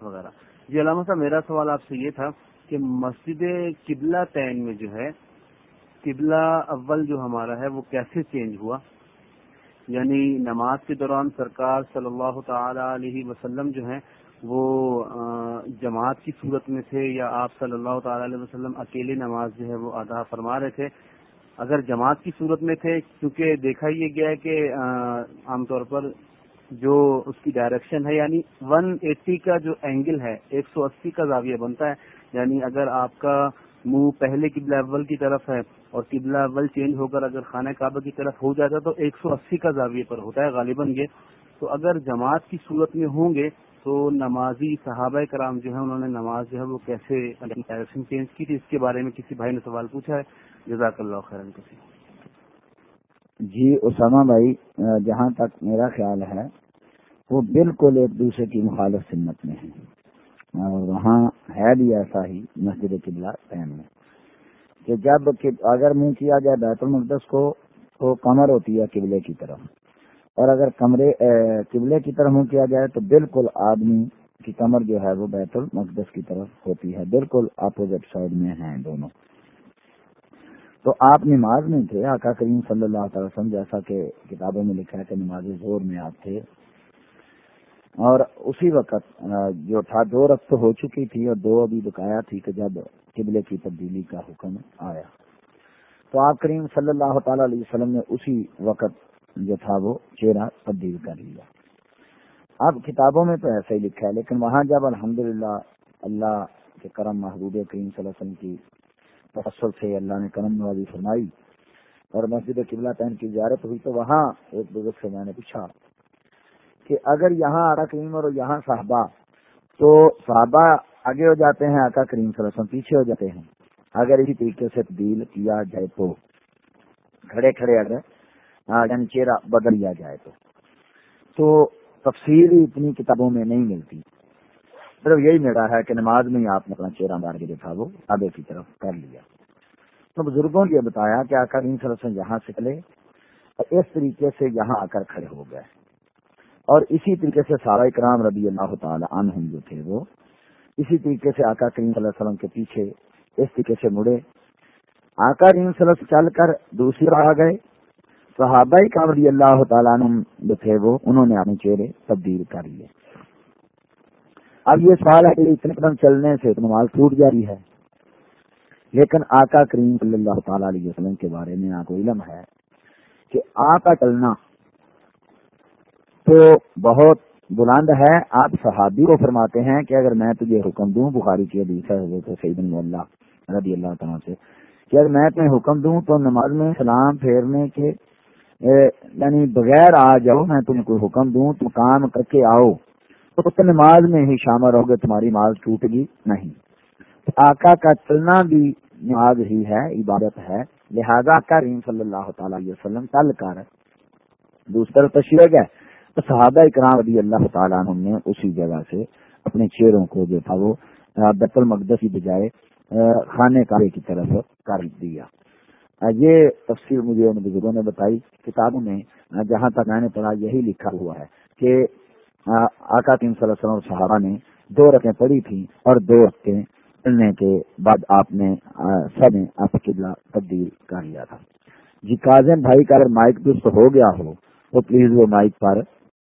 وغیرہ۔ جی علامہ صاحب، میرا سوال آپ سے یہ تھا کہ مسجد قبلہ تین میں جو ہے، قبلہ اول جو ہمارا ہے، وہ کیسے چینج ہوا؟ یعنی نماز کے دوران سرکار صلی اللہ تعالی علیہ وسلم جو ہیں، وہ جماعت کی صورت میں تھے یا آپ صلی اللہ تعالی علیہ وسلم اکیلے نماز جو ہے، وہ ادا فرما رہے تھے؟ اگر جماعت کی صورت میں تھے، کیونکہ دیکھا یہ گیا ہے کہ عام طور پر جو اس کی ڈائریکشن ہے یعنی ون ایٹی کا جو اینگل ہے، ایک سو اسی کا زاویہ بنتا ہے۔ یعنی اگر آپ کا منہ پہلے قبلہ اول کی طرف ہے اور قبلہ اول چینج ہو کر اگر خانہ کعبہ کی طرف ہو جاتا تو ایک سو اسی کا زاویے پر ہوتا ہے غالباً یہ۔ تو اگر جماعت کی صورت میں ہوں گے، تو نمازی صحابہ کرام جو ہے انہوں نے نماز جو ہے، وہ کیسے ڈائریکشن چینج کی تھی؟ اس کے بارے میں کسی بھائی نے سوال پوچھا ہے۔ جزاک اللہ خیر کسی جی اسامہ بھائی، جہاں تک میرا خیال ہے وہ بالکل ایک دوسرے کی مخالف سنت میں ہے اور وہاں ہے بھی ایسا ہی مسجد قبلہ پہن میں کہ جب اگر منہ کیا جائے بیت المقدس کو، تو کمر ہوتی ہے قبلے کی طرف۔ اور اگر کمرے قبلے کی طرف منہ کیا جائے، تو بالکل آدمی کی کمر جو ہے وہ بیت المقدس کی طرف ہوتی ہے۔ بالکل اپوزٹ سائڈ میں ہیں دونوں۔ تو آپ نماز میں تھے، آقا کریم صلی اللہ تعالی وسلم جیسا کہ کتابوں میں لکھا ہے کہ نماز زور میں آپ تھے۔ اور اسی وقت جو تھا، دو رقص ہو چکی تھی اور دو ابھی بکایا تھی کہ جب قبلے کی تبدیلی کا حکم آیا۔ تو آپ کریم صلی اللہ تعالی علیہ وسلم نے اسی وقت جو تھا وہ چہرہ تبدیل کر لیا۔ اب کتابوں میں تو ایسا ہی لکھا ہے، لیکن وہاں جب الحمد اللہ کے کرم محبوب کریم صلی اللہ علیہ وسلم کی تفصل سے اللہ نے کرم نوازی فرمائی اور مسجد قبلہ پین کی زیارت ہوئی، تو وہاں ایک بزرگ سے میں نے پوچھا کہ اگر یہاں آقا کریم اور یہاں صحابہ، تو صحابہ آگے ہو جاتے ہیں، آقا کریم صلی اللہ علیہ وسلم پیچھے ہو جاتے ہیں۔ اگر اسی طریقے سے تبدیل کیا جائے تو، کھڑے کھڑے اگر ہاں، یعنی چہرہ بدل لیا جائے تو۔ تو تفصیل اتنی کتابوں میں نہیں ملتی۔ صرف یہی میرا ہے کہ نماز میں ہی آپ نے اپنا چہرہ مار کے دیکھا وہ آگے کی طرف کر لیا۔ تو بزرگوں نے یہ بتایا کہ آقا کریم صلی اللہ علیہ وسلم یہاں سے چلے اور اس طریقے سے یہاں آ کر کھڑے ہو گئے۔ اور اسی طریقے سے سارا اکرام رضی اللہ تعالی عنہم جو تھے وہ اسی طریقے سے آقا کریم صلی اللہ علیہ وسلم کے پیچھے اس طریقے سے مڑے۔ آقا کریم صلی اللہ علیہ وسلم چل کر دوسری بار آ گئے۔ صحابہ کرام رضی اللہ تعالیٰ عنہم جو تھے وہ، انہوں نے اپنے چہرے تبدیل کر لیے۔ اب یہ سوال ہے کہ اتنے قدم چلنے سے نماز ٹوٹ جا رہی ہے۔ لیکن آقا کریم صلی اللہ تعالی علیہ وسلم کے بارے میں آپ کو علم ہے کہ آقا چلنا تو بہت بلند ہے۔ آپ صحابی کو فرماتے ہیں کہ اگر میں تجھے حکم دوں، بخاری کی حدیث ہے، حضرت سعید اللہ رضی اللہ تعالیٰ سے، کہ اگر میں تمہیں حکم دوں تو نماز میں سلام پھیرنے کے یعنی بغیر آ جاؤ، میں تمہیں کوئی حکم دوں تو کام کر کے آؤ، تو نماز میں ہی شامل ہوگے تمہاری نماز ٹوٹ گی نہیں۔ آقا کا چلنا بھی نماز ہی ہے، عبادت ہے۔ لہذا کریم صلی اللہ تعالی علیہ وسلم چل کر دوسرا تشریح ہے۔ صحابہ اکرام رضی اللہ تعالیٰ عنہ نے اسی جگہ سے اپنے چہروں کو جو تھا وہ بیت المقدس کی بجائے خانے کارے کی طرف کر دیا۔ یہ تفصیل مجھے ان بزرگوں نے بتائی، کتابوں میں جہاں تک میں نے پڑھا، یہی لکھا ہوا ہے کہ آقا تین صلی اللہ علیہ وسلم صحابہ نے دو رقیں پڑھی تھیں اور دو رقیں پڑھنے کے بعد آپ نے سب نے آپ قبلہ تبدیل کر لیا تھا۔ جی کاظم بھائی کا اگر مائک درست ہو گیا ہو، تو پلیز وہ مائک پر